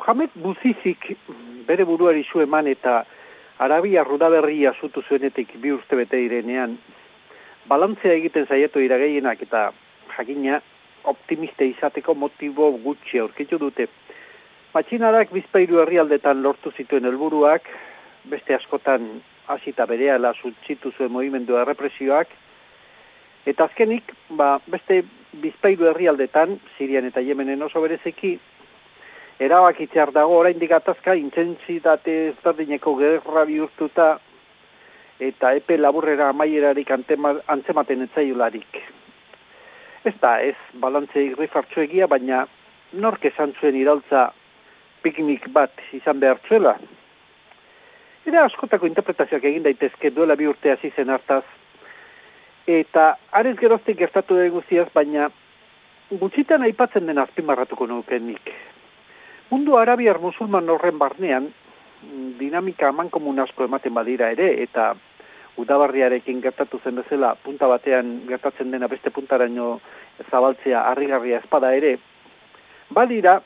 Mohamed Buzizik bere buruari zu eman eta Arabia rudaberria zutu zuenetik bi urte bete direnean, balantzea egiten zaiatu irageinak eta jakina optimiste izateko motibo gutxi aurkitu dute. Matxinarak bizpairu herrialdetan lortu zituen helburuak, beste askotan hasita berehala zutzitu zuen movimendu errepresioak, eta azkenik, ba, beste bizpairu herrialdetan, Sirian eta Yemenen oso berezeki, erabakitzear dago oraindik atazka intentsitate ezberdineko gerra bihurtuta eta epe laburrera amaierarik antzematen etzaiolarik. Ez da, ez balantze irrifartxo egia, baina nork esan zuen iraultza piknik bat izan behar txuela. Era askotako interpretazioak egin daitezke duela bi urte hasi zen hartaz. Eta arez geroztik gertatu den guztiaz, baina gutxitan aipatzen den azpimarratuko nukenik. Mundu arabiar musulman horren barnean, dinamika aman komun asko ematen badira ere, eta udabarriarekin gertatu zen bezala, punta batean gertatzen dena beste puntaraino zabaltzea harrigarria espada ere, badira,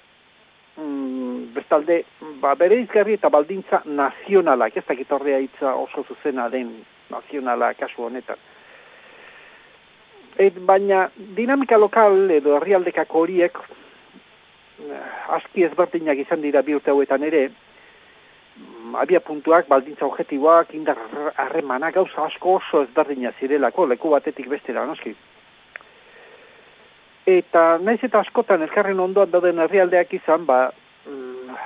mm, bestalde, ba, bere izgarri eta baldintza nazionalak, ez dakit ordea hitza oso zuzena den nazionala kasu honetan. Et, baina dinamika lokal edo herrialdekako horiek aski ezberdinak izan dira bi urte hauetan ere, mm, abia puntuak, baldintza objetiboak, indar harremana, gauza asko oso ezberdina zirelako, leku batetik bestera, noski. Eta naiz eta askotan elkarren ondoan dauden herrialdeak izan, ba, mm,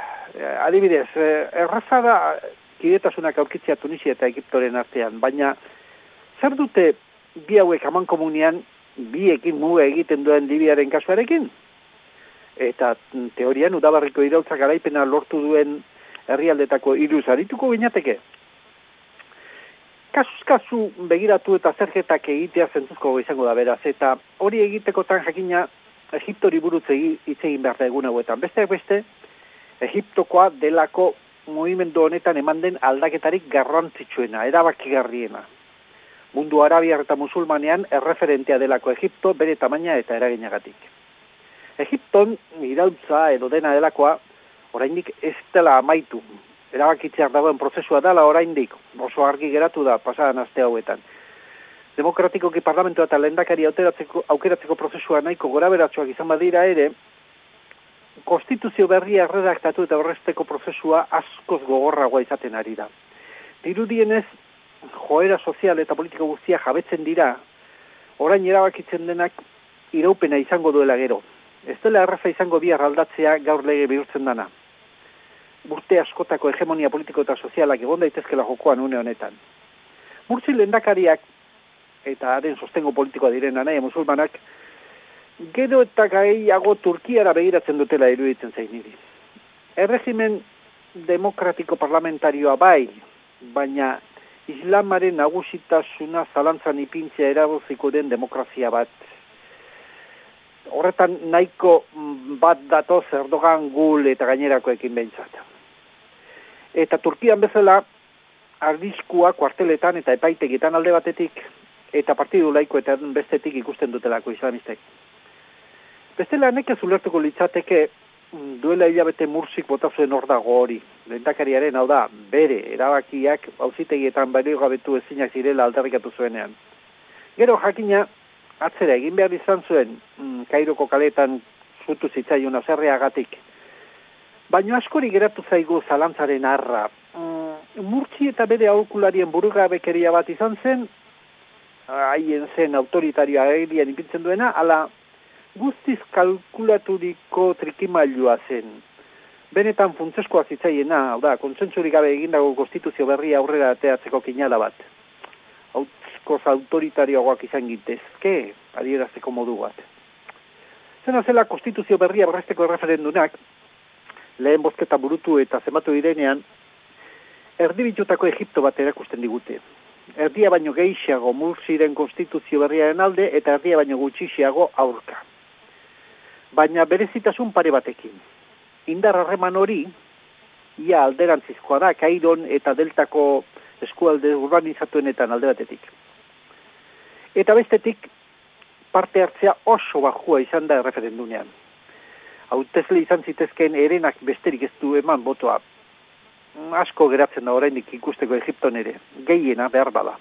adibidez, eh, erraza da kidetasunak aurkitzea Tunisia eta Egiptoren artean, baina zer dute bi hauek aman komunian, biekin muga egiten duen Libiaren kasuarekin? Eta teorian udabarriko irautza garaipena lortu duen herrialdetako iruz arituko gineateke. Kasuz-kasu begiratu eta zergetak egitea zentzuzko izango da beraz, eta hori egitekotan jakina Egiptori burutze hitz egin behar da egun hauetan. Besteak beste, Egiptokoa delako movimendu honetan eman den aldaketarik garrantzitsuena, erabakigarriena. Mundu arabiar eta musulmanean erreferentea delako Egipto bere tamaina eta eraginagatik. Egipton irautza edo dena delakoa oraindik ez dela amaitu. Erabakitzeak dagoen prozesua dela oraindik oso argi geratu da pasadan aste hauetan. Demokratikoki parlamentoa eta lehendakari aukeratzeko prozesua nahiko gora beratxoak izan badira ere, konstituzio berria erredaktatu eta horrezteko prozesua askoz gogorragoa izaten ari da. Dirudienez, joera sozial eta politiko guztia jabetzen dira, orain erabakitzen denak iraupena izango duela gero. Ez dela erraza izango bihar aldatzea gaur lege bihurtzen dana. Urte askotako hegemonia politiko eta sozialak egon daitezkela jokoan une honetan. Murtzi lendakariak eta haren sostengo politikoa diren nahi musulmanak, gero eta gaiago Turkiara begiratzen dutela iruditzen zain niri. Erregimen demokratiko parlamentarioa bai, baina islamaren nagusitasuna zalantzan ipintzea erabuziko den demokrazia bat horretan nahiko mm, bat datoz Erdogan gul eta gainerakoekin behintzat. Eta Turkian bezala, ardiskua kuarteletan eta epaitegitan alde batetik, eta partidu laiko eta bestetik ikusten dutelako islamistek. Bestela neke zulertuko litzateke mm, duela hilabete mursik bota zuen hor dago hori. Lentakariaren hau da, bere, erabakiak, hauzitegietan bere gabetu ezinak zirela aldarrikatu zuenean. Gero jakina, atzera egin behar izan zuen mm, Kairoko kaletan zutu zitzaion azerreagatik. Baina askori geratu zaigu zalantzaren arra. Mm, murtzi eta bere aukularien burugabekeria bat izan zen, haien zen autoritarioa egin ipintzen duena, ala guztiz kalkulaturiko trikimailua zen. Benetan funtzeskoa zitzaiena, hau da, kontsentsurik gabe egindago konstituzio berria aurrera ateatzeko kinala bat askoz autoritarioagoak izan gintezke, adierazteko modu bat. Zena zela konstituzio berria berrezteko referendunak, lehen bozketa burutu eta zematu direnean, erdibitutako Egipto bat erakusten digute. Erdia baino gehiago murziren konstituzio berriaren alde eta erdia baino gutxixiago aurka. Baina berezitasun pare batekin. Indar harreman hori, ia alderantzizkoa da, Kairon eta Deltako eskualde urbanizatuenetan alde batetik. Eta bestetik parte hartzea oso bajua izan da referendunean. hautezle izan zitezkeen erenak besterik ez du eman botoa. Asko geratzen da oraindik ikusteko Egipton ere, gehiena behar bada.